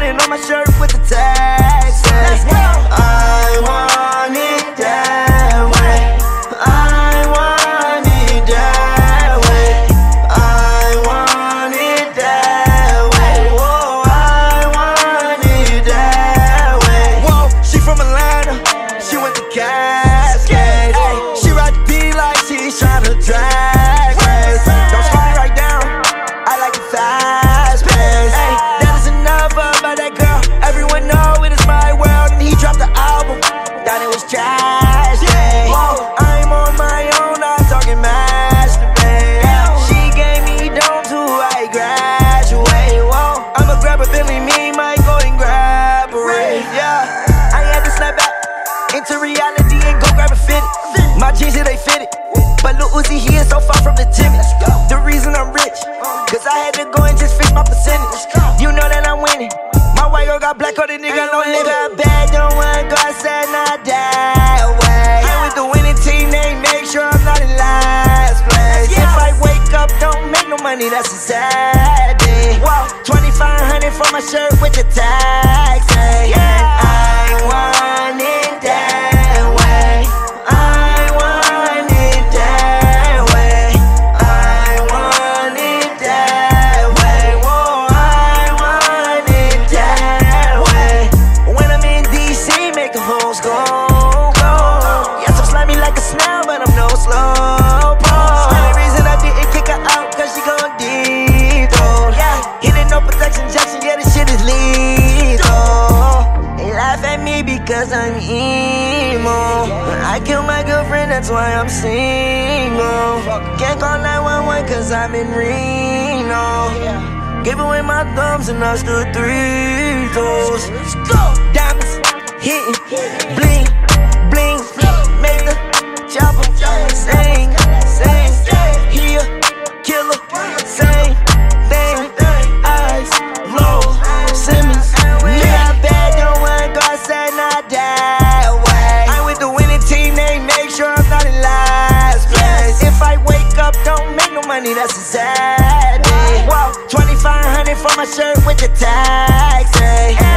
running on my shirt with the tag. Into reality and go grab a fit. My jeans, they fit it. But Lil Uzi, he is so far from the timid. The reason I'm rich, cause I had to go and just fix my percentage. You know that I'm winning. My white girl got black on the nigga, no nigga bad, don't want go outside, not that way. And with the winning team, they make sure I'm not in last place. If I wake up, don't make no money, that's a sad day. 2500 for my shirt with the tax, me because I'm emo. I killed my girlfriend, that's why I'm single. Can't call 911 cause I'm in Reno. Give away my thumbs and I stood three toes. Diamonds hitting, that's a sad day. Whoa, 2500 for my shirt with the tax, eh?